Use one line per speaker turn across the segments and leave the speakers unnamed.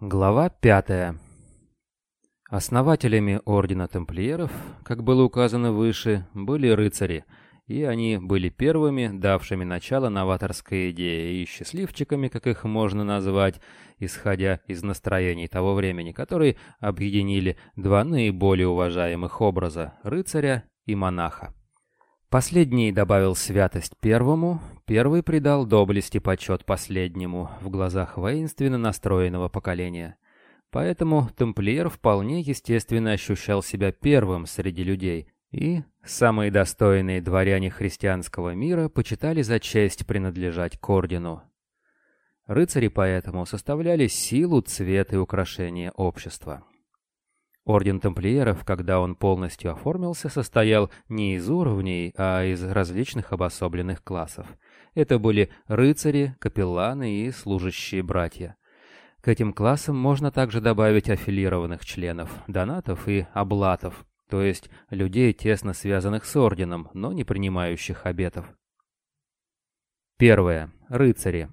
Глава пятая. Основателями Ордена Тамплиеров, как было указано выше, были рыцари, и они были первыми, давшими начало новаторской идее, и счастливчиками, как их можно назвать, исходя из настроений того времени, которые объединили два наиболее уважаемых образа – рыцаря и монаха. Последний добавил святость первому, первый придал доблести почет последнему в глазах воинственно настроенного поколения. Поэтому тамплиер вполне естественно ощущал себя первым среди людей, и самые достойные дворяне христианского мира почитали за честь принадлежать к ордену. Рыцари поэтому составляли силу, цвет и украшение общества. Орден тамплиеров, когда он полностью оформился, состоял не из уровней, а из различных обособленных классов. Это были рыцари, капелланы и служащие братья. К этим классам можно также добавить аффилированных членов, донатов и облатов, то есть людей, тесно связанных с орденом, но не принимающих обетов. Первое. Рыцари.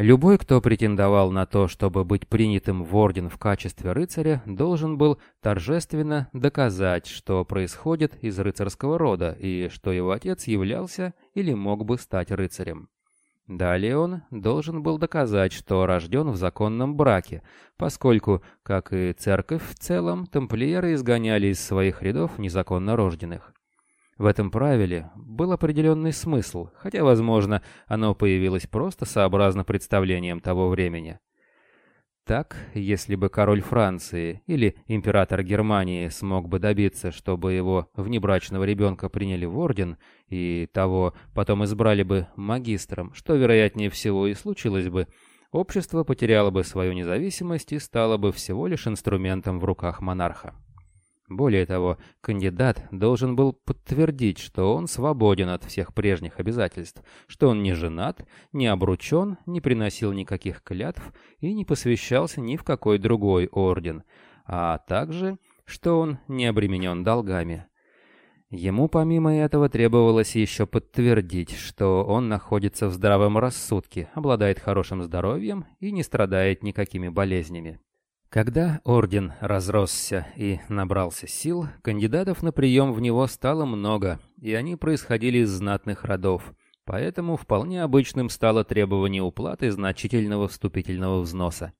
Любой, кто претендовал на то, чтобы быть принятым в орден в качестве рыцаря, должен был торжественно доказать, что происходит из рыцарского рода и что его отец являлся или мог бы стать рыцарем. Далее он должен был доказать, что рожден в законном браке, поскольку, как и церковь в целом, тамплиеры изгоняли из своих рядов незаконно рожденных. В этом правиле был определенный смысл, хотя, возможно, оно появилось просто сообразно представлениям того времени. Так, если бы король Франции или император Германии смог бы добиться, чтобы его внебрачного ребенка приняли в орден, и того потом избрали бы магистром, что, вероятнее всего, и случилось бы, общество потеряло бы свою независимость и стало бы всего лишь инструментом в руках монарха. Более того, кандидат должен был подтвердить, что он свободен от всех прежних обязательств, что он не женат, не обручен, не приносил никаких клятв и не посвящался ни в какой другой орден, а также, что он не обременен долгами. Ему помимо этого требовалось еще подтвердить, что он находится в здравом рассудке, обладает хорошим здоровьем и не страдает никакими болезнями. Когда орден разросся и набрался сил, кандидатов на прием в него стало много, и они происходили из знатных родов, поэтому вполне обычным стало требование уплаты значительного вступительного взноса.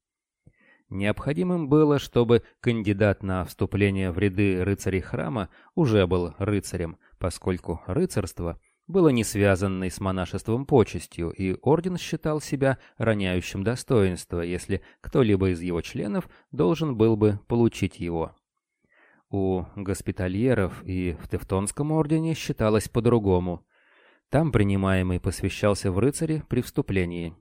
Необходимым было, чтобы кандидат на вступление в ряды рыцарей храма уже был рыцарем, поскольку рыцарство — было не связанной с монашеством почестью, и орден считал себя роняющим достоинство, если кто-либо из его членов должен был бы получить его. У госпитальеров и в Тевтонском ордене считалось по-другому. Там принимаемый посвящался в рыцари при вступлении.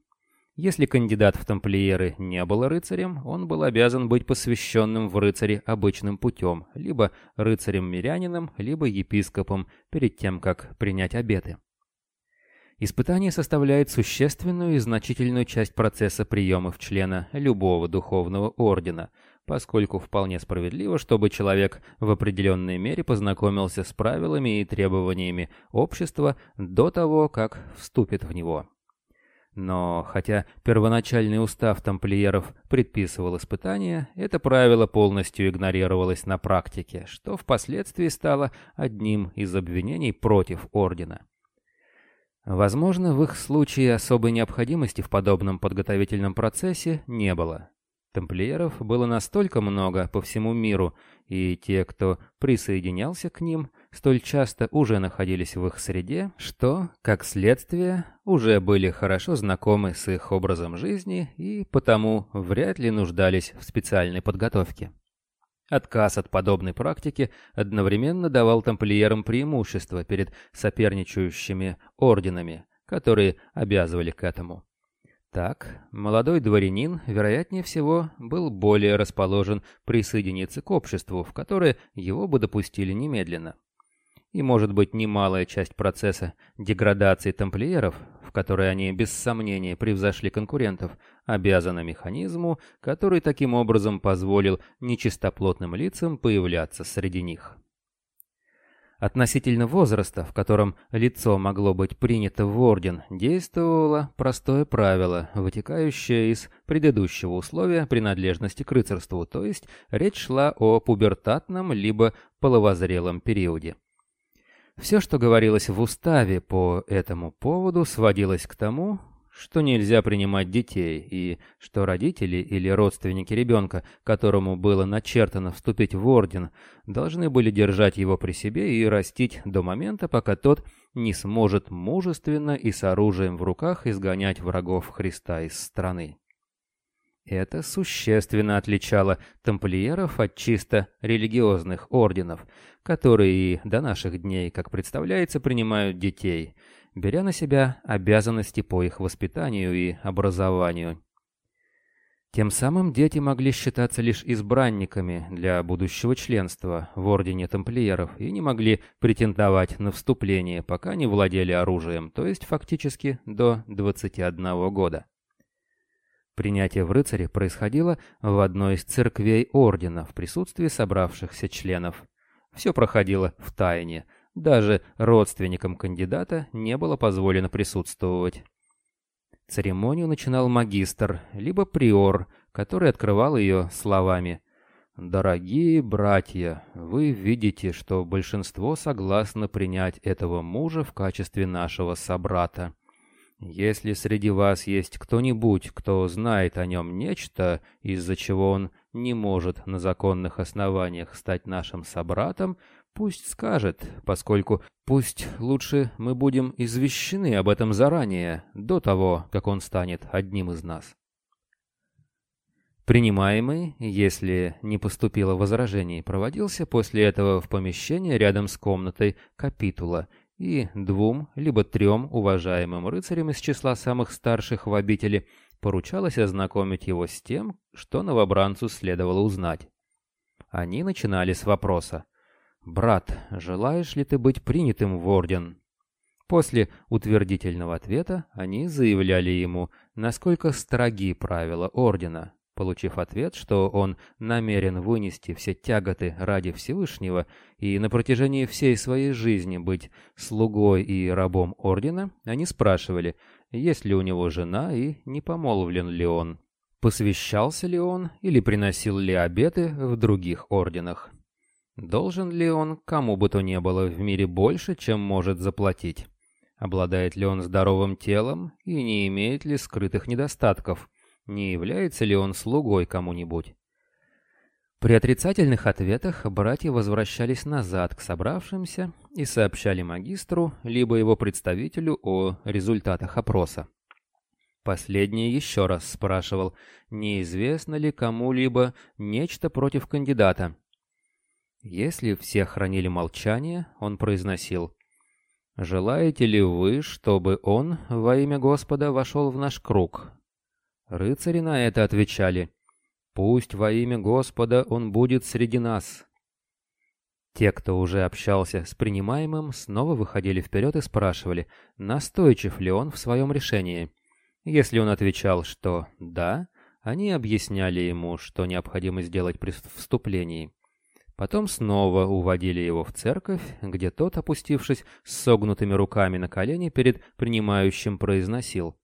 Если кандидат в тамплиеры не был рыцарем, он был обязан быть посвященным в рыцари обычным путем, либо рыцарем-мирянином, либо епископом, перед тем, как принять обеты. Испытание составляет существенную и значительную часть процесса приема в члена любого духовного ордена, поскольку вполне справедливо, чтобы человек в определенной мере познакомился с правилами и требованиями общества до того, как вступит в него. Но хотя первоначальный устав тамплиеров предписывал испытания, это правило полностью игнорировалось на практике, что впоследствии стало одним из обвинений против ордена. Возможно, в их случае особой необходимости в подобном подготовительном процессе не было. Тамплиеров было настолько много по всему миру, и те, кто присоединялся к ним, столь часто уже находились в их среде, что, как следствие, уже были хорошо знакомы с их образом жизни и потому вряд ли нуждались в специальной подготовке. Отказ от подобной практики одновременно давал тамплиерам преимущество перед соперничающими орденами, которые обязывали к этому. Так, молодой дворянин, вероятнее всего, был более расположен присоединиться к обществу, в которое его бы допустили немедленно и, может быть, немалая часть процесса деградации тамплиеров, в которой они без сомнения превзошли конкурентов, обязана механизму, который таким образом позволил нечистоплотным лицам появляться среди них. Относительно возраста, в котором лицо могло быть принято в орден, действовало простое правило, вытекающее из предыдущего условия принадлежности к рыцарству, то есть речь шла о пубертатном либо половозрелом периоде. Все, что говорилось в уставе по этому поводу, сводилось к тому, что нельзя принимать детей, и что родители или родственники ребенка, которому было начертано вступить в орден, должны были держать его при себе и растить до момента, пока тот не сможет мужественно и с оружием в руках изгонять врагов Христа из страны. Это существенно отличало тамплиеров от чисто религиозных орденов, которые и до наших дней, как представляется, принимают детей – беря на себя обязанности по их воспитанию и образованию. Тем самым дети могли считаться лишь избранниками для будущего членства в Ордене Тамплиеров и не могли претендовать на вступление, пока не владели оружием, то есть фактически до 21 года. Принятие в рыцаре происходило в одной из церквей Ордена в присутствии собравшихся членов. Все проходило в тайне – даже родственникам кандидата не было позволено присутствовать. Церемонию начинал магистр, либо приор, который открывал ее словами «Дорогие братья, вы видите, что большинство согласно принять этого мужа в качестве нашего собрата. Если среди вас есть кто-нибудь, кто знает о нем нечто, из-за чего он не может на законных основаниях стать нашим собратом, Пусть скажет, поскольку пусть лучше мы будем извещены об этом заранее, до того, как он станет одним из нас. Принимаемый, если не поступило возражений, проводился после этого в помещение рядом с комнатой капитула, и двум либо трем уважаемым рыцарям из числа самых старших в обители поручалось ознакомить его с тем, что новобранцу следовало узнать. Они начинали с вопроса «Брат, желаешь ли ты быть принятым в орден?» После утвердительного ответа они заявляли ему, насколько строги правила ордена. Получив ответ, что он намерен вынести все тяготы ради Всевышнего и на протяжении всей своей жизни быть слугой и рабом ордена, они спрашивали, есть ли у него жена и не помолвлен ли он, посвящался ли он или приносил ли обеты в других орденах. Должен ли он кому бы то ни было в мире больше, чем может заплатить? Обладает ли он здоровым телом и не имеет ли скрытых недостатков? Не является ли он слугой кому-нибудь? При отрицательных ответах братья возвращались назад к собравшимся и сообщали магистру, либо его представителю о результатах опроса. Последний еще раз спрашивал, неизвестно ли кому-либо нечто против кандидата, если все хранили молчание, он произносил «Желаете ли вы, чтобы он во имя Господа вошел в наш круг?» Рыцари на это отвечали «Пусть во имя Господа он будет среди нас». Те, кто уже общался с принимаемым, снова выходили вперед и спрашивали, настойчив ли он в своем решении. Если он отвечал, что «да», они объясняли ему, что необходимо сделать при вступлении. Потом снова уводили его в церковь, где тот, опустившись с согнутыми руками на колени перед принимающим, произносил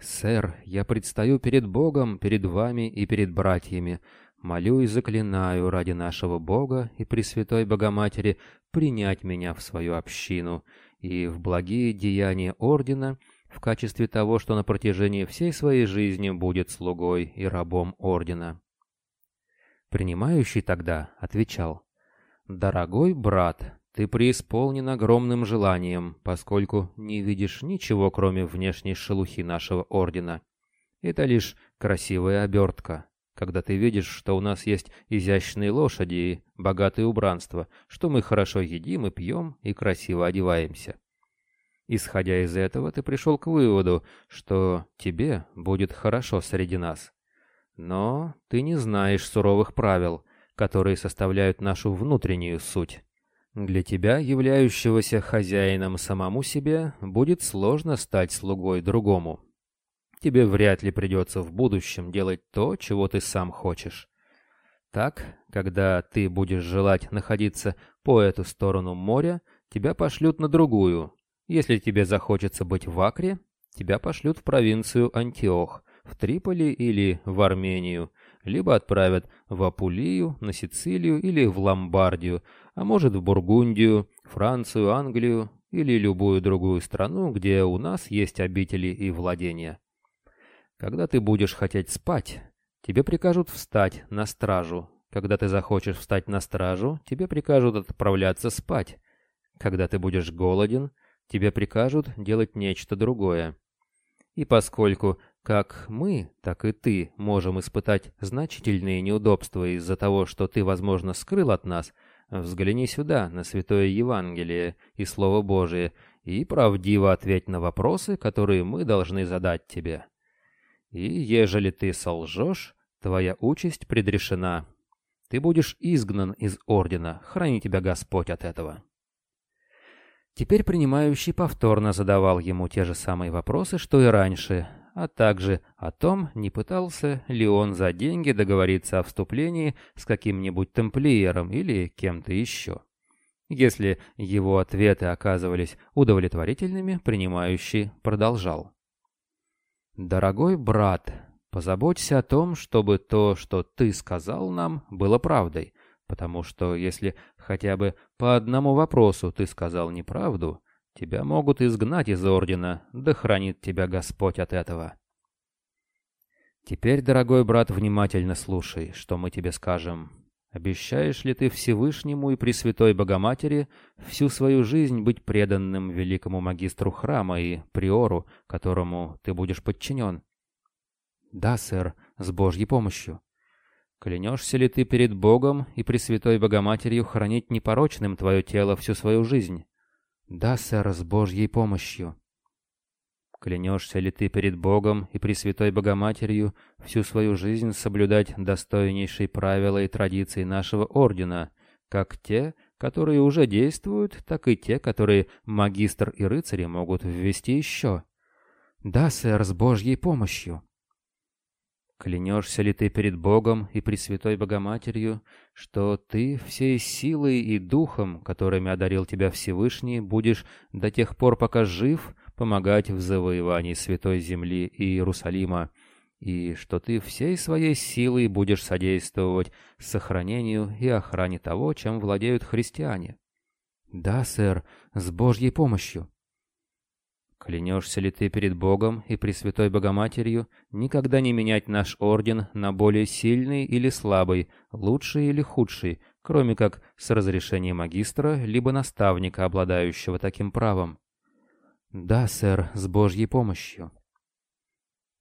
«Сэр, я предстаю перед Богом, перед вами и перед братьями. Молю и заклинаю ради нашего Бога и Пресвятой Богоматери принять меня в свою общину и в благие деяния Ордена в качестве того, что на протяжении всей своей жизни будет слугой и рабом Ордена». Принимающий тогда отвечал, «Дорогой брат, ты преисполнен огромным желанием, поскольку не видишь ничего, кроме внешней шелухи нашего ордена. Это лишь красивая обертка, когда ты видишь, что у нас есть изящные лошади и богатое убранство, что мы хорошо едим и пьем и красиво одеваемся. Исходя из этого, ты пришел к выводу, что тебе будет хорошо среди нас. Но ты не знаешь суровых правил, которые составляют нашу внутреннюю суть. Для тебя, являющегося хозяином самому себе, будет сложно стать слугой другому. Тебе вряд ли придется в будущем делать то, чего ты сам хочешь. Так, когда ты будешь желать находиться по эту сторону моря, тебя пошлют на другую. Если тебе захочется быть в Акре, тебя пошлют в провинцию Антиох, в Триполи или в Армению, либо отправят в Апулию, на Сицилию или в Ломбардию, а может в Бургундию, Францию, Англию или любую другую страну, где у нас есть обители и владения. Когда ты будешь хотеть спать, тебе прикажут встать на стражу. Когда ты захочешь встать на стражу, тебе прикажут отправляться спать. Когда ты будешь голоден, тебе прикажут делать нечто другое. И поскольку как мы, так и ты можем испытать значительные неудобства из-за того, что ты, возможно, скрыл от нас, взгляни сюда, на Святое Евангелие и Слово Божие, и правдиво ответь на вопросы, которые мы должны задать тебе. И ежели ты солжешь, твоя участь предрешена. Ты будешь изгнан из ордена, храни тебя Господь от этого». Теперь принимающий повторно задавал ему те же самые вопросы, что и раньше, а также о том, не пытался ли он за деньги договориться о вступлении с каким-нибудь темплиером или кем-то еще. Если его ответы оказывались удовлетворительными, принимающий продолжал. «Дорогой брат, позаботься о том, чтобы то, что ты сказал нам, было правдой, потому что если хотя бы по одному вопросу ты сказал неправду, Тебя могут изгнать из ордена, да хранит тебя Господь от этого. Теперь, дорогой брат, внимательно слушай, что мы тебе скажем. Обещаешь ли ты Всевышнему и Пресвятой Богоматери всю свою жизнь быть преданным великому магистру храма и приору, которому ты будешь подчинен? Да, сэр, с Божьей помощью. Клянешься ли ты перед Богом и Пресвятой Богоматерью хранить непорочным твое тело всю свою жизнь? «Да, сэр, с Божьей помощью». «Клянешься ли ты перед Богом и Пресвятой Богоматерью всю свою жизнь соблюдать достойнейшие правила и традиции нашего ордена, как те, которые уже действуют, так и те, которые магистр и рыцари могут ввести еще?» «Да, сэр, с Божьей помощью». Клянешься ли ты перед Богом и Пресвятой Богоматерью, что ты всей силой и духом, которыми одарил тебя Всевышний, будешь до тех пор, пока жив, помогать в завоевании Святой Земли и Иерусалима, и что ты всей своей силой будешь содействовать сохранению и охране того, чем владеют христиане? Да, сэр, с Божьей помощью. Клянешься ли ты перед Богом и Пресвятой Богоматерью никогда не менять наш орден на более сильный или слабый, лучший или худший, кроме как с разрешения магистра либо наставника, обладающего таким правом? Да, сэр, с Божьей помощью.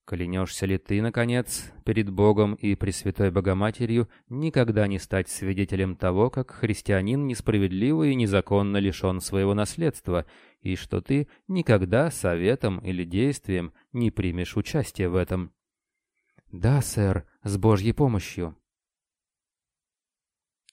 Клянешься ли ты, наконец, перед Богом и Пресвятой Богоматерью никогда не стать свидетелем того, как христианин несправедливо и незаконно лишен своего наследства, и что ты никогда советом или действием не примешь участие в этом? Да, сэр, с Божьей помощью.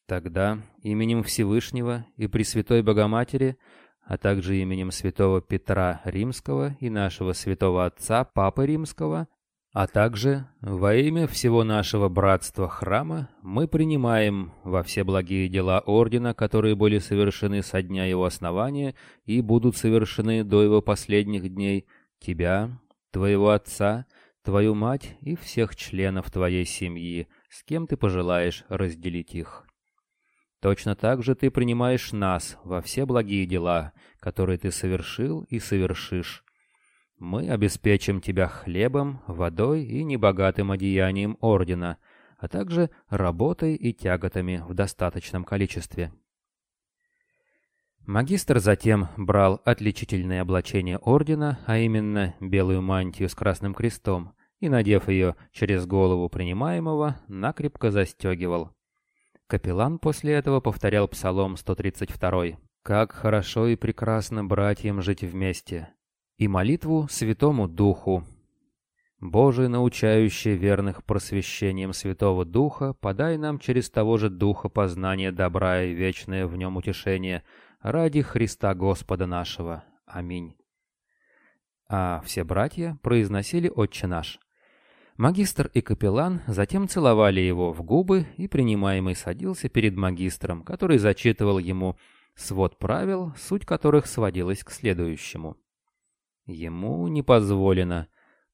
Тогда именем Всевышнего и Пресвятой Богоматери – а также именем святого Петра Римского и нашего святого отца Папы Римского, а также во имя всего нашего братства храма мы принимаем во все благие дела ордена, которые были совершены со дня его основания и будут совершены до его последних дней, тебя, твоего отца, твою мать и всех членов твоей семьи, с кем ты пожелаешь разделить их. Точно так же ты принимаешь нас во все благие дела, которые ты совершил и совершишь. Мы обеспечим тебя хлебом, водой и небогатым одеянием ордена, а также работой и тяготами в достаточном количестве. Магистр затем брал отличительное облачение ордена, а именно белую мантию с красным крестом, и, надев ее через голову принимаемого, накрепко застегивал. Капеллан после этого повторял Псалом 132. «Как хорошо и прекрасно братьям жить вместе!» и молитву Святому Духу. Боже, научающий верных просвещением Святого Духа, подай нам через того же Духа познание добра и вечное в нем утешение ради Христа Господа нашего. Аминь. А все братья произносили «Отче наш». Магистр и капеллан затем целовали его в губы, и принимаемый садился перед магистром, который зачитывал ему свод правил, суть которых сводилась к следующему. Ему не позволено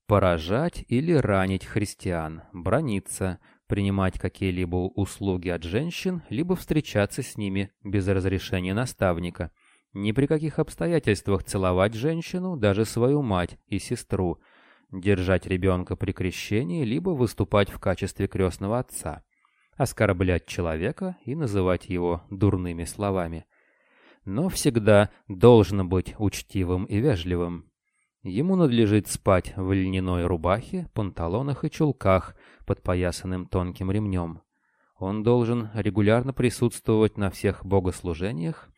поражать или ранить христиан, брониться, принимать какие-либо услуги от женщин, либо встречаться с ними без разрешения наставника, ни при каких обстоятельствах целовать женщину, даже свою мать и сестру, держать ребенка при крещении, либо выступать в качестве крестного отца, оскорблять человека и называть его дурными словами. Но всегда должно быть учтивым и вежливым. Ему надлежит спать в льняной рубахе, панталонах и чулках, подпоясанным тонким ремнем. Он должен регулярно присутствовать на всех богослужениях,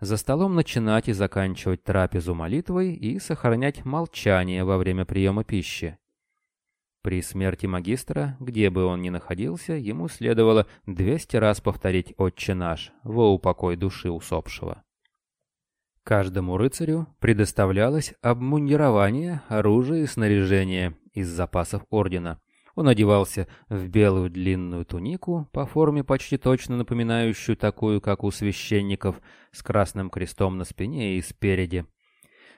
за столом начинать и заканчивать трапезу молитвой и сохранять молчание во время приема пищи. При смерти магистра, где бы он ни находился, ему следовало 200 раз повторить «Отче наш» во упокой души усопшего. Каждому рыцарю предоставлялось обмундирование, оружие и снаряжение из запасов ордена. Он одевался в белую длинную тунику, по форме почти точно напоминающую такую, как у священников, с красным крестом на спине и спереди.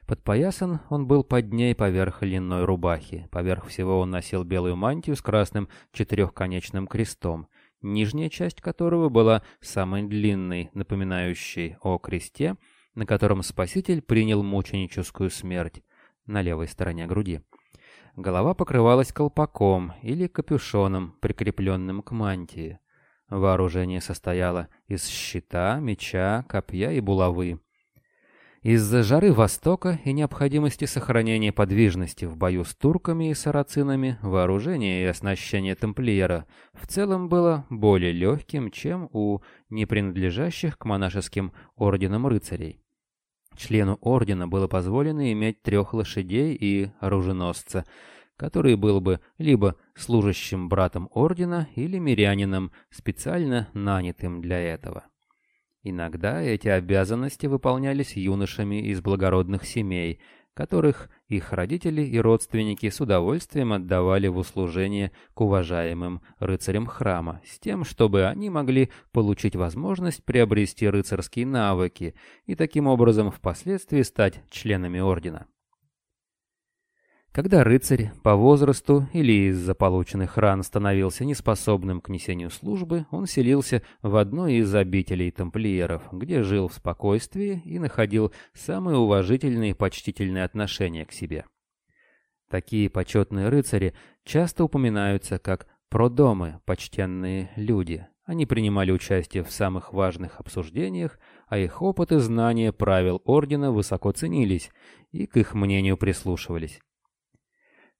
Подпоясан он был под ней поверх льняной рубахи. Поверх всего он носил белую мантию с красным четырехконечным крестом, нижняя часть которого была самой длинной, напоминающей о кресте, на котором Спаситель принял мученическую смерть на левой стороне груди. Голова покрывалась колпаком или капюшоном, прикрепленным к мантии. Вооружение состояло из щита, меча, копья и булавы. Из-за жары Востока и необходимости сохранения подвижности в бою с турками и сарацинами, вооружение и оснащение тамплиера в целом было более легким, чем у не принадлежащих к монашеским орденам рыцарей. Члену ордена было позволено иметь трех лошадей и оруженосца, который был бы либо служащим братом ордена или мирянином, специально нанятым для этого. Иногда эти обязанности выполнялись юношами из благородных семей, которых их родители и родственники с удовольствием отдавали в услужение к уважаемым рыцарям храма, с тем, чтобы они могли получить возможность приобрести рыцарские навыки и таким образом впоследствии стать членами ордена. Когда рыцарь по возрасту или из-за полученных ран становился неспособным к несению службы, он селился в одной из обителей тамплиеров, где жил в спокойствии и находил самые уважительные и почтительные отношения к себе. Такие почетные рыцари часто упоминаются как продомы, почтенные люди. Они принимали участие в самых важных обсуждениях, а их опыт и знания правил ордена высоко ценились и к их мнению прислушивались.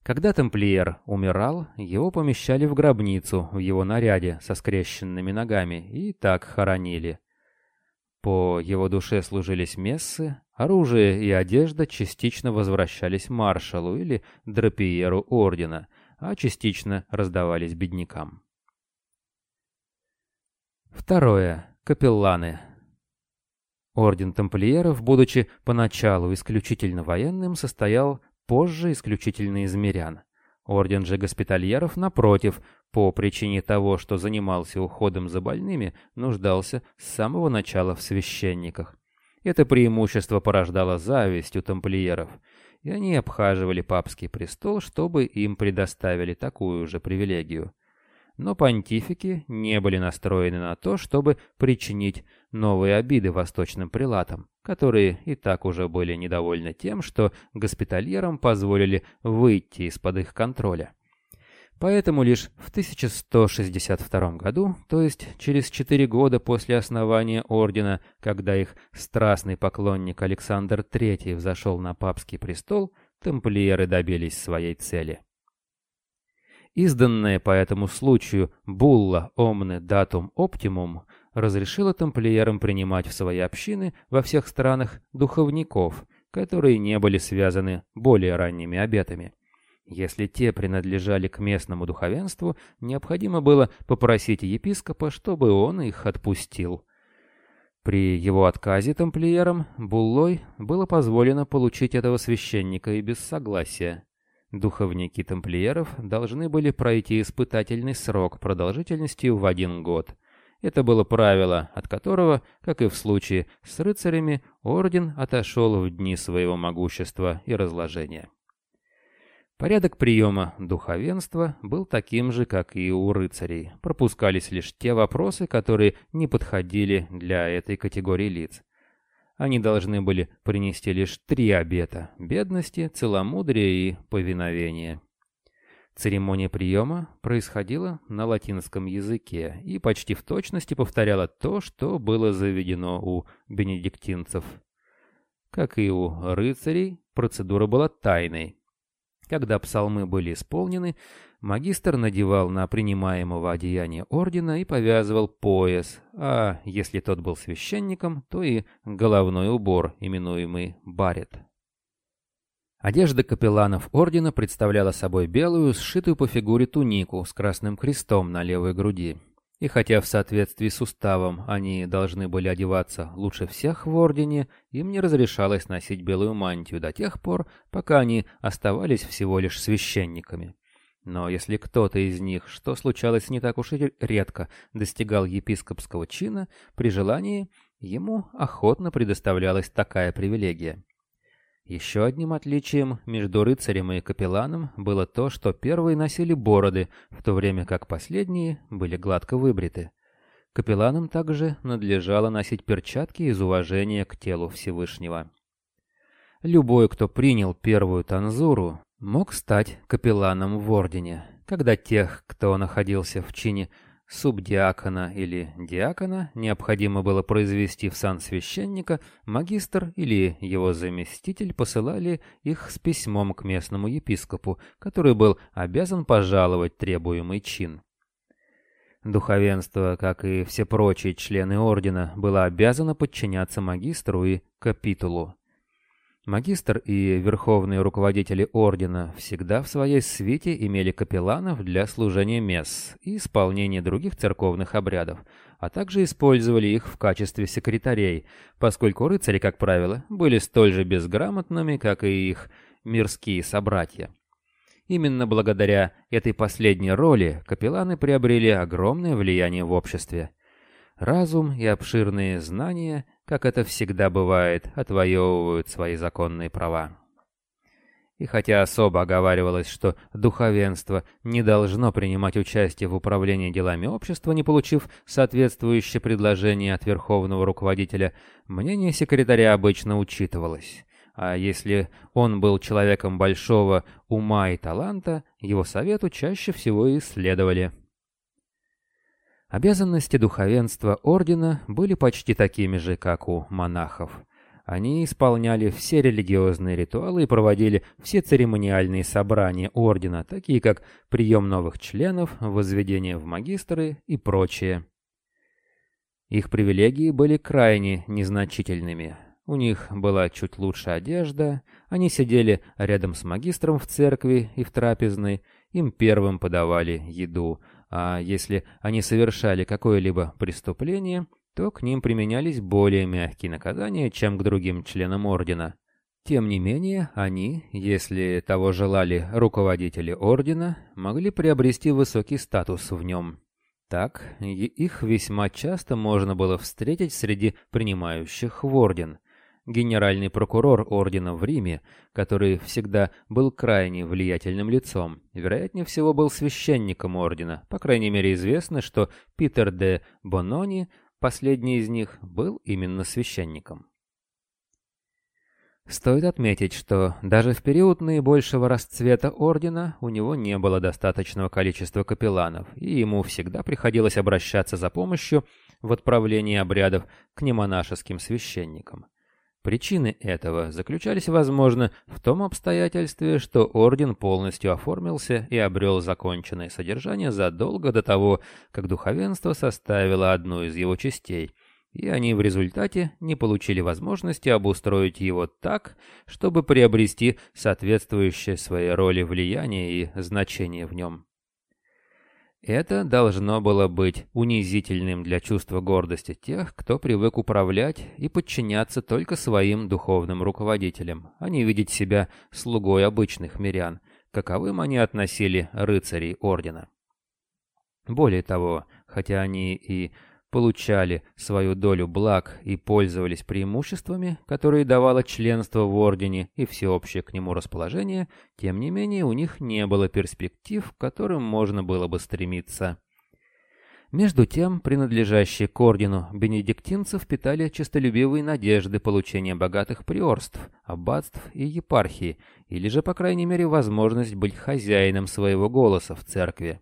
Когда тамплиер умирал, его помещали в гробницу в его наряде со скрещенными ногами и так хоронили. По его душе служились мессы, оружие и одежда частично возвращались маршалу или драпиеру ордена, а частично раздавались беднякам. Второе. Капелланы. Орден тамплиеров, будучи поначалу исключительно военным, состоял позже исключительно из мирян. Орден же госпитальеров, напротив, по причине того, что занимался уходом за больными, нуждался с самого начала в священниках. Это преимущество порождало зависть у тамплиеров, и они обхаживали папский престол, чтобы им предоставили такую же привилегию. Но понтифики не были настроены на то, чтобы причинить новые обиды восточным прилатам, которые и так уже были недовольны тем, что госпитальерам позволили выйти из-под их контроля. Поэтому лишь в 1162 году, то есть через четыре года после основания ордена, когда их страстный поклонник Александр III взошел на папский престол, тамплиеры добились своей цели. Изданная по этому случаю «Булла Omne Datum Optimum» разрешила тамплиерам принимать в свои общины во всех странах духовников, которые не были связаны более ранними обетами. Если те принадлежали к местному духовенству, необходимо было попросить епископа, чтобы он их отпустил. При его отказе тамплиерам Буллой было позволено получить этого священника и без согласия. Духовники тамплиеров должны были пройти испытательный срок продолжительностью в один год – Это было правило, от которого, как и в случае с рыцарями, орден отошел в дни своего могущества и разложения. Порядок приема духовенства был таким же, как и у рыцарей. Пропускались лишь те вопросы, которые не подходили для этой категории лиц. Они должны были принести лишь три обета – бедности, целомудрия и повиновения. Церемония приема происходила на латинском языке и почти в точности повторяла то, что было заведено у бенедиктинцев. Как и у рыцарей, процедура была тайной. Когда псалмы были исполнены, магистр надевал на принимаемого одеяние ордена и повязывал пояс, а если тот был священником, то и головной убор, именуемый барет. Одежда капелланов ордена представляла собой белую, сшитую по фигуре тунику с красным крестом на левой груди. И хотя в соответствии с уставом они должны были одеваться лучше всех в ордене, им не разрешалось носить белую мантию до тех пор, пока они оставались всего лишь священниками. Но если кто-то из них, что случалось не так уж и редко, достигал епископского чина, при желании ему охотно предоставлялась такая привилегия. Еще одним отличием между рыцарем и капелланом было то, что первые носили бороды, в то время как последние были гладко выбриты. Капелланам также надлежало носить перчатки из уважения к телу Всевышнего. Любой, кто принял первую танзуру, мог стать капелланом в ордене, когда тех, кто находился в чине субдиакона или диакона необходимо было произвести в сан священника, магистр или его заместитель посылали их с письмом к местному епископу, который был обязан пожаловать требуемый чин. Духовенство, как и все прочие члены ордена, было обязано подчиняться магистру и капитулу. Магистр и верховные руководители ордена всегда в своей свите имели капелланов для служения месс и исполнения других церковных обрядов, а также использовали их в качестве секретарей, поскольку рыцари, как правило, были столь же безграмотными, как и их мирские собратья. Именно благодаря этой последней роли капелланы приобрели огромное влияние в обществе. Разум и обширные знания – как это всегда бывает, отвоевывают свои законные права. И хотя особо оговаривалось, что духовенство не должно принимать участие в управлении делами общества, не получив соответствующее предложение от верховного руководителя, мнение секретаря обычно учитывалось. А если он был человеком большого ума и таланта, его совету чаще всего и следовали. Обязанности духовенства ордена были почти такими же, как у монахов. Они исполняли все религиозные ритуалы и проводили все церемониальные собрания ордена, такие как прием новых членов, возведение в магистры и прочее. Их привилегии были крайне незначительными. У них была чуть лучше одежда, они сидели рядом с магистром в церкви и в трапезной, им первым подавали еду – а если они совершали какое-либо преступление, то к ним применялись более мягкие наказания, чем к другим членам ордена. Тем не менее, они, если того желали руководители ордена, могли приобрести высокий статус в нем. Так, их весьма часто можно было встретить среди принимающих в орден – генеральный прокурор ордена в Риме, который всегда был крайне влиятельным лицом, вероятнее всего был священником ордена. По крайней мере известно, что Питер де Бонони, последний из них, был именно священником. Стоит отметить, что даже в период наибольшего расцвета ордена у него не было достаточного количества капелланов, и ему всегда приходилось обращаться за помощью в отправлении обрядов к немонашеским священникам. Причины этого заключались, возможно, в том обстоятельстве, что орден полностью оформился и обрел законченное содержание задолго до того, как духовенство составило одну из его частей, и они в результате не получили возможности обустроить его так, чтобы приобрести соответствующее своей роли влияние и значение в нем. Это должно было быть унизительным для чувства гордости тех, кто привык управлять и подчиняться только своим духовным руководителям, а не видеть себя слугой обычных мирян, каковым они относили рыцарей ордена. Более того, хотя они и получали свою долю благ и пользовались преимуществами, которые давало членство в Ордене и всеобщее к нему расположение, тем не менее у них не было перспектив, к которым можно было бы стремиться. Между тем, принадлежащие к ордену бенедиктинцев питали честолюбивые надежды получения богатых приорств, аббатств и епархии, или же, по крайней мере, возможность быть хозяином своего голоса в церкви.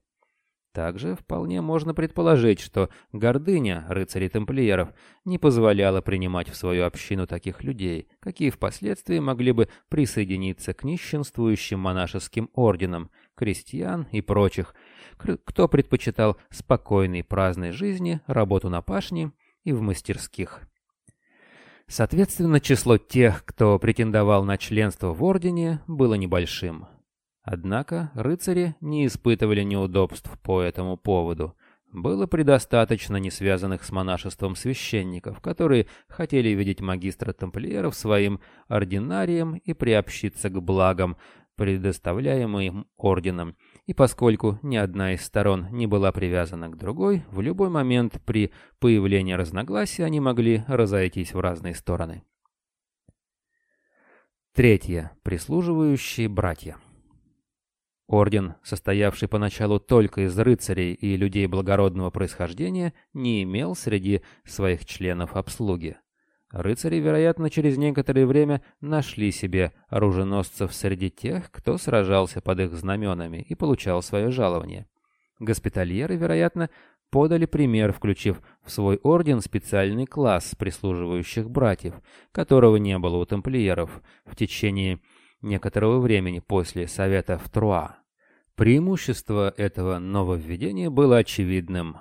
Также вполне можно предположить, что гордыня рыцарей-тамплиеров не позволяла принимать в свою общину таких людей, какие впоследствии могли бы присоединиться к нищенствующим монашеским орденам, крестьян и прочих, кто предпочитал спокойной праздной жизни, работу на пашне и в мастерских. Соответственно, число тех, кто претендовал на членство в ордене, было небольшим. Однако рыцари не испытывали неудобств по этому поводу. Было предостаточно несвязанных с монашеством священников, которые хотели видеть магистра тамплиеров своим ординарием и приобщиться к благам, предоставляемым орденом, и поскольку ни одна из сторон не была привязана к другой, в любой момент при появлении разногласий они могли разойтись в разные стороны. Третье. Прислуживающие братья. Орден, состоявший поначалу только из рыцарей и людей благородного происхождения, не имел среди своих членов обслуги. Рыцари, вероятно, через некоторое время нашли себе оруженосцев среди тех, кто сражался под их знаменами и получал свое жалование. Госпитальеры, вероятно, подали пример, включив в свой орден специальный класс прислуживающих братьев, которого не было у тамплиеров в течение некоторого времени после совета в Труа. Преимущество этого нововведения было очевидным.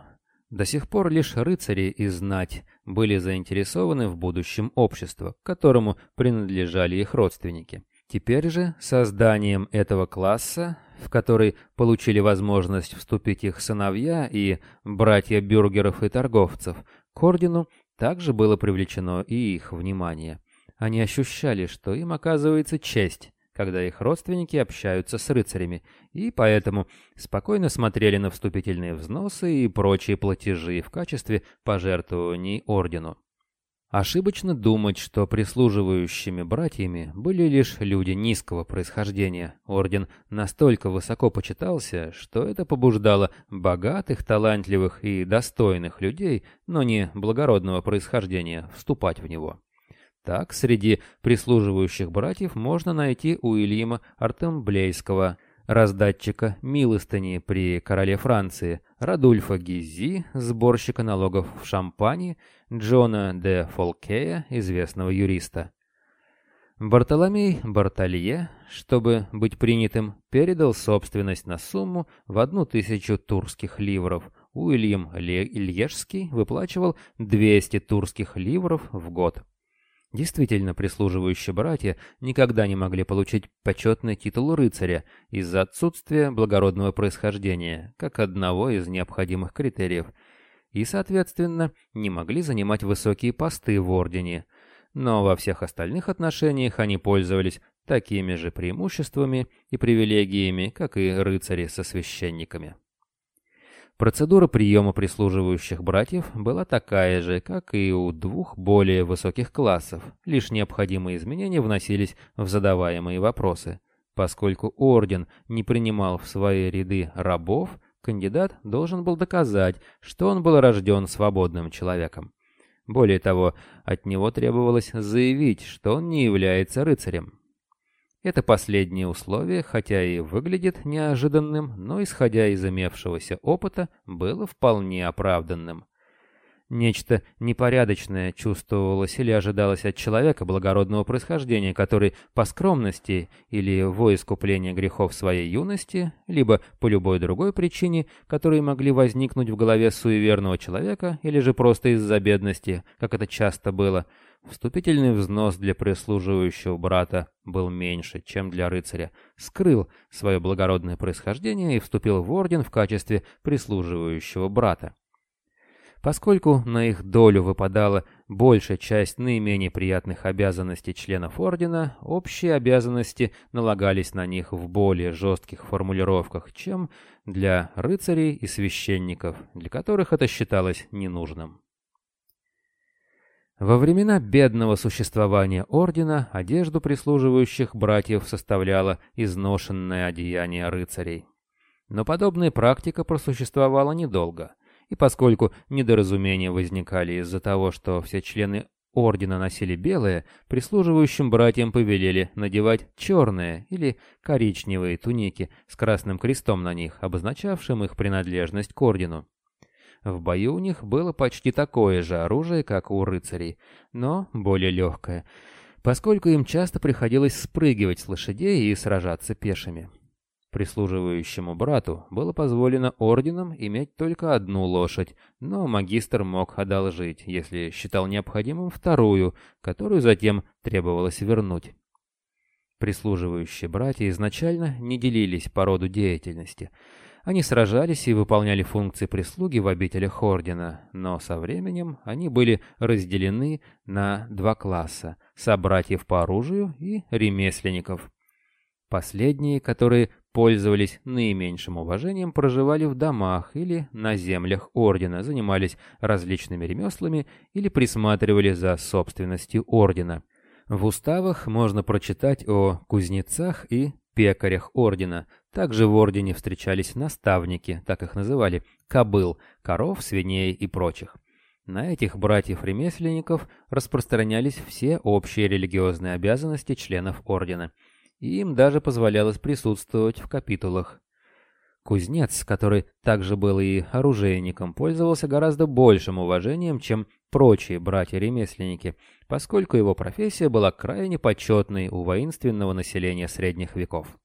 До сих пор лишь рыцари и знать были заинтересованы в будущем общества, к которому принадлежали их родственники. Теперь же созданием этого класса, в который получили возможность вступить их сыновья и братья бюргеров и торговцев, к ордену также было привлечено и их внимание. Они ощущали, что им оказывается честь когда их родственники общаются с рыцарями, и поэтому спокойно смотрели на вступительные взносы и прочие платежи в качестве пожертвований ордену. Ошибочно думать, что прислуживающими братьями были лишь люди низкого происхождения. Орден настолько высоко почитался, что это побуждало богатых, талантливых и достойных людей, но не благородного происхождения, вступать в него. Так, среди прислуживающих братьев можно найти Уильяма Артемблейского, раздатчика милостыни при короле Франции, Радульфа Гизи, сборщика налогов в Шампане, Джона де Фолкея, известного юриста. Бартоломей Бартолье, чтобы быть принятым, передал собственность на сумму в одну тысячу турских ливров. Уильям Льежский выплачивал 200 турских ливров в год. Действительно, прислуживающие братья никогда не могли получить почетный титул рыцаря из-за отсутствия благородного происхождения, как одного из необходимых критериев, и, соответственно, не могли занимать высокие посты в ордене, но во всех остальных отношениях они пользовались такими же преимуществами и привилегиями, как и рыцари со священниками. Процедура приема прислуживающих братьев была такая же, как и у двух более высоких классов, лишь необходимые изменения вносились в задаваемые вопросы. Поскольку орден не принимал в свои ряды рабов, кандидат должен был доказать, что он был рожден свободным человеком. Более того, от него требовалось заявить, что он не является рыцарем. Это последнее условие, хотя и выглядит неожиданным, но, исходя из имевшегося опыта, было вполне оправданным. Нечто непорядочное чувствовалось или ожидалось от человека благородного происхождения, который по скромности или во искупление грехов своей юности, либо по любой другой причине, которые могли возникнуть в голове суеверного человека, или же просто из-за бедности, как это часто было, Вступительный взнос для прислуживающего брата был меньше, чем для рыцаря, скрыл свое благородное происхождение и вступил в орден в качестве прислуживающего брата. Поскольку на их долю выпадало большая часть наименее приятных обязанностей членов ордена, общие обязанности налагались на них в более жестких формулировках, чем для рыцарей и священников, для которых это считалось ненужным. Во времена бедного существования ордена одежду прислуживающих братьев составляло изношенное одеяние рыцарей. Но подобная практика просуществовала недолго, и поскольку недоразумения возникали из-за того, что все члены ордена носили белое, прислуживающим братьям повелели надевать черные или коричневые туники с красным крестом на них, обозначавшим их принадлежность к ордену. В бою у них было почти такое же оружие, как у рыцарей, но более легкое, поскольку им часто приходилось спрыгивать с лошадей и сражаться пешими. Прислуживающему брату было позволено орденом иметь только одну лошадь, но магистр мог одолжить, если считал необходимым вторую, которую затем требовалось вернуть. Прислуживающие братья изначально не делились по роду деятельности — они сражались и выполняли функции прислуги в обителях Ордена, но со временем они были разделены на два класса – собратьев по оружию и ремесленников. Последние, которые пользовались наименьшим уважением, проживали в домах или на землях Ордена, занимались различными ремеслами или присматривали за собственностью Ордена. В уставах можно прочитать о кузнецах и пекарях ордена. Также в ордене встречались наставники, так их называли, кобыл, коров, свиней и прочих. На этих братьев-ремесленников распространялись все общие религиозные обязанности членов ордена, и им даже позволялось присутствовать в капитулах. Кузнец, который также был и оружейником, пользовался гораздо большим уважением, чем прочие братья-ремесленники, поскольку его профессия была крайне почетной у воинственного населения средних веков.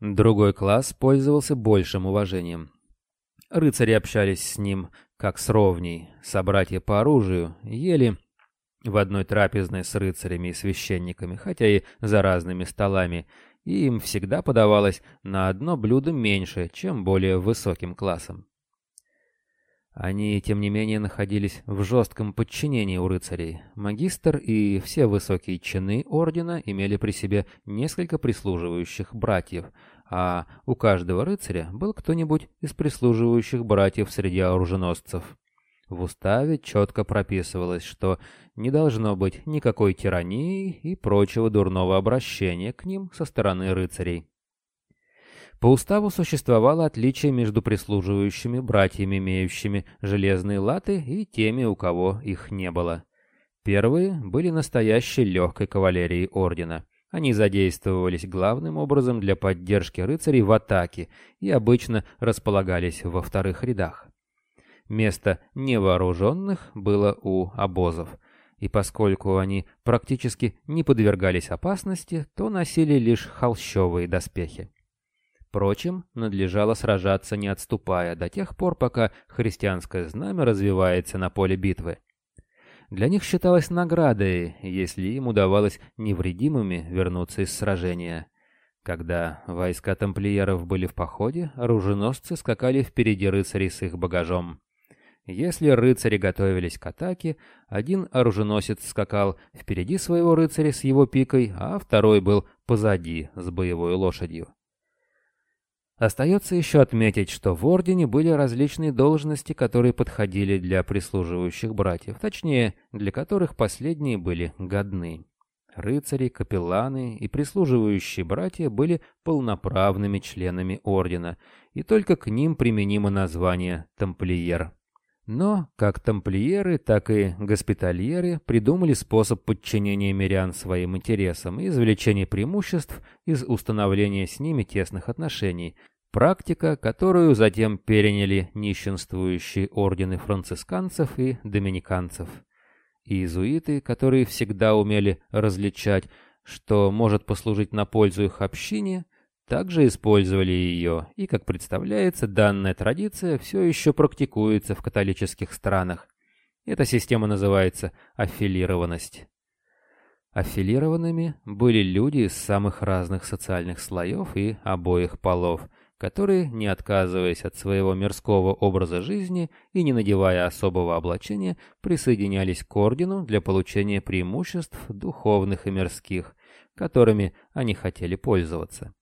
Другой класс пользовался большим уважением. Рыцари общались с ним как с ровней, собратья по оружию, ели в одной трапезной с рыцарями и священниками, хотя и за разными столами, и им всегда подавалось на одно блюдо меньше, чем более высоким классом. Они, тем не менее, находились в жестком подчинении у рыцарей. Магистр и все высокие чины ордена имели при себе несколько прислуживающих братьев, а у каждого рыцаря был кто-нибудь из прислуживающих братьев среди оруженосцев. В уставе четко прописывалось, что не должно быть никакой тирании и прочего дурного обращения к ним со стороны рыцарей. По уставу существовало отличие между прислуживающими братьями, имеющими железные латы, и теми, у кого их не было. Первые были настоящей легкой кавалерией ордена. Они задействовались главным образом для поддержки рыцарей в атаке и обычно располагались во вторых рядах. Место невооруженных было у обозов, и поскольку они практически не подвергались опасности, то носили лишь холщовые доспехи. Впрочем, надлежало сражаться не отступая до тех пор, пока христианское знамя развивается на поле битвы. Для них считалось наградой, если им удавалось невредимыми вернуться из сражения. Когда войска тамплиеров были в походе, оруженосцы скакали впереди рыцарей с их багажом. Если рыцари готовились к атаке, один оруженосец скакал впереди своего рыцаря с его пикой, а второй был позади с боевой лошадью. Остается еще отметить, что в Ордене были различные должности, которые подходили для прислуживающих братьев, точнее, для которых последние были годны. Рыцари, капелланы и прислуживающие братья были полноправными членами Ордена, и только к ним применимо название «тамплиер». Но как тамплиеры, так и госпитальеры придумали способ подчинения мирян своим интересам и извлечения преимуществ из установления с ними тесных отношений, Практика, которую затем переняли нищенствующие ордены францисканцев и доминиканцев. Иезуиты, которые всегда умели различать, что может послужить на пользу их общине, также использовали ее, и, как представляется, данная традиция все еще практикуется в католических странах. Эта система называется аффилированность. Аффилированными были люди из самых разных социальных слоев и обоих полов – которые, не отказываясь от своего мирского образа жизни и не надевая особого облачения, присоединялись к ордену для получения преимуществ духовных и мирских, которыми они хотели пользоваться.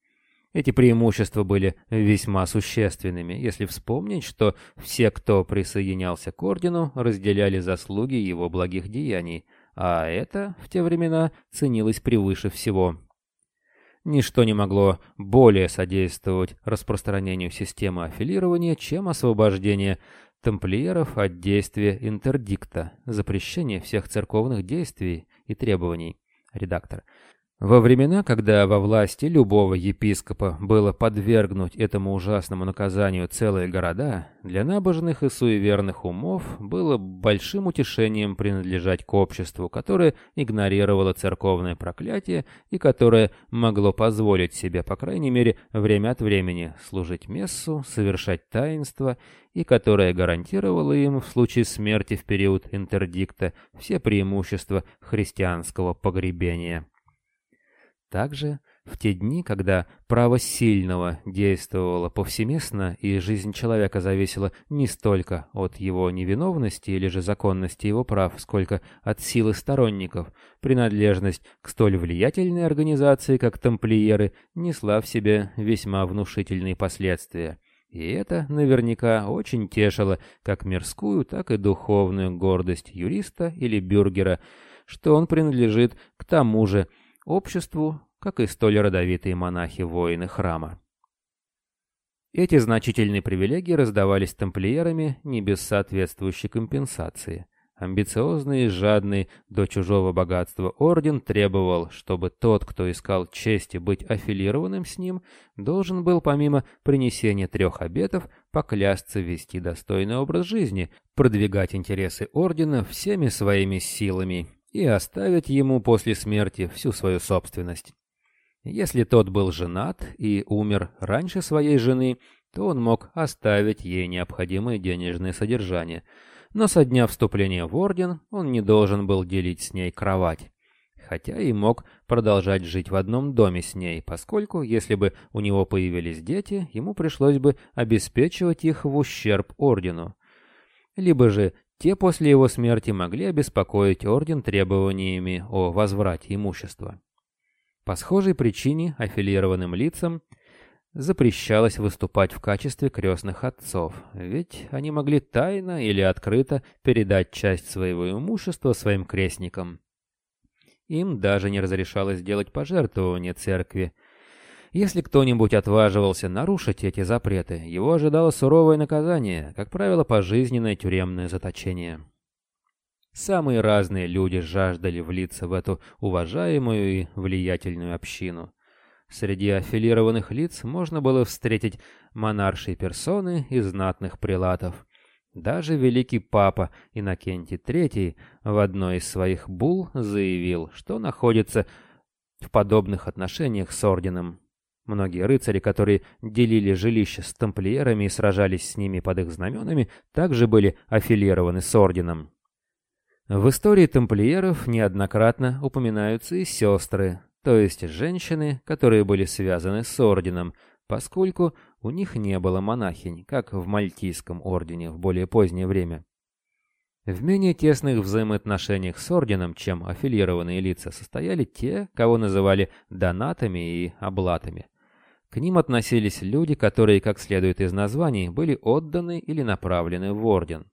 Эти преимущества были весьма существенными, если вспомнить, что все, кто присоединялся к ордену, разделяли заслуги его благих деяний, а это в те времена ценилось превыше всего. Ничто не могло более содействовать распространению системы аффилирования, чем освобождение тамплиеров от действия интердикта, запрещение всех церковных действий и требований. Редактор. Во времена, когда во власти любого епископа было подвергнуть этому ужасному наказанию целые города, для набожных и суеверных умов было большим утешением принадлежать к обществу, которое игнорировало церковное проклятие и которое могло позволить себе, по крайней мере, время от времени служить мессу, совершать таинство и которое гарантировало им в случае смерти в период интердикта все преимущества христианского погребения. Также в те дни, когда право сильного действовало повсеместно, и жизнь человека зависела не столько от его невиновности или же законности его прав, сколько от силы сторонников, принадлежность к столь влиятельной организации, как тамплиеры, несла в себе весьма внушительные последствия. И это наверняка очень тешило как мирскую, так и духовную гордость юриста или бюргера, что он принадлежит к тому же, обществу, как и столь родовитые монахи-воины храма. Эти значительные привилегии раздавались тамплиерами не без соответствующей компенсации. Амбициозный и жадный до чужого богатства орден требовал, чтобы тот, кто искал чести быть аффилированным с ним, должен был помимо принесения трех обетов поклясться вести достойный образ жизни, продвигать интересы ордена всеми своими силами и оставить ему после смерти всю свою собственность. Если тот был женат и умер раньше своей жены, то он мог оставить ей необходимое денежное содержание, но со дня вступления в орден он не должен был делить с ней кровать, хотя и мог продолжать жить в одном доме с ней, поскольку, если бы у него появились дети, ему пришлось бы обеспечивать их в ущерб ордену. Либо же те после его смерти могли обеспокоить орден требованиями о возврате имущества. По схожей причине аффилированным лицам запрещалось выступать в качестве крестных отцов, ведь они могли тайно или открыто передать часть своего имущества своим крестникам. Им даже не разрешалось делать пожертвования церкви, если кто-нибудь отваживался нарушить эти запреты, его ожидало суровое наказание, как правило, пожизненное тюремное заточение. Самые разные люди жаждали влиться в эту уважаемую и влиятельную общину. Среди аффилированных лиц можно было встретить монаршие персоны и знатных прилатов. Даже великий папа Иннокентий III в одной из своих бул заявил, что находится в подобных отношениях с орденом. Многие рыцари, которые делили жилище с тамплиерами и сражались с ними под их знаменами, также были аффилированы с орденом. В истории тамплиеров неоднократно упоминаются и сестры, то есть женщины, которые были связаны с орденом, поскольку у них не было монахинь, как в Мальтийском ордене в более позднее время. В менее тесных взаимоотношениях с орденом, чем аффилированные лица, состояли те, кого называли донатами и облатами – к ним относились люди, которые, как следует из названий, были отданы или направлены в орден.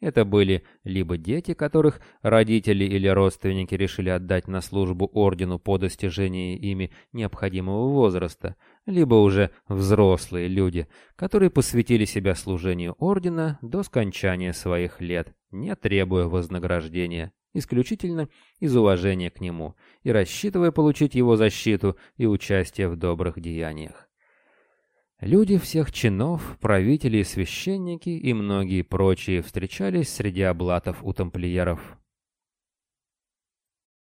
Это были либо дети, которых родители или родственники решили отдать на службу ордену по достижении ими необходимого возраста, либо уже взрослые люди, которые посвятили себя служению ордена до скончания своих лет, не требуя вознаграждения исключительно из уважения к нему и рассчитывая получить его защиту и участие в добрых деяниях. Люди всех чинов, правители и священники и многие прочие встречались среди облатов у тамплиеров.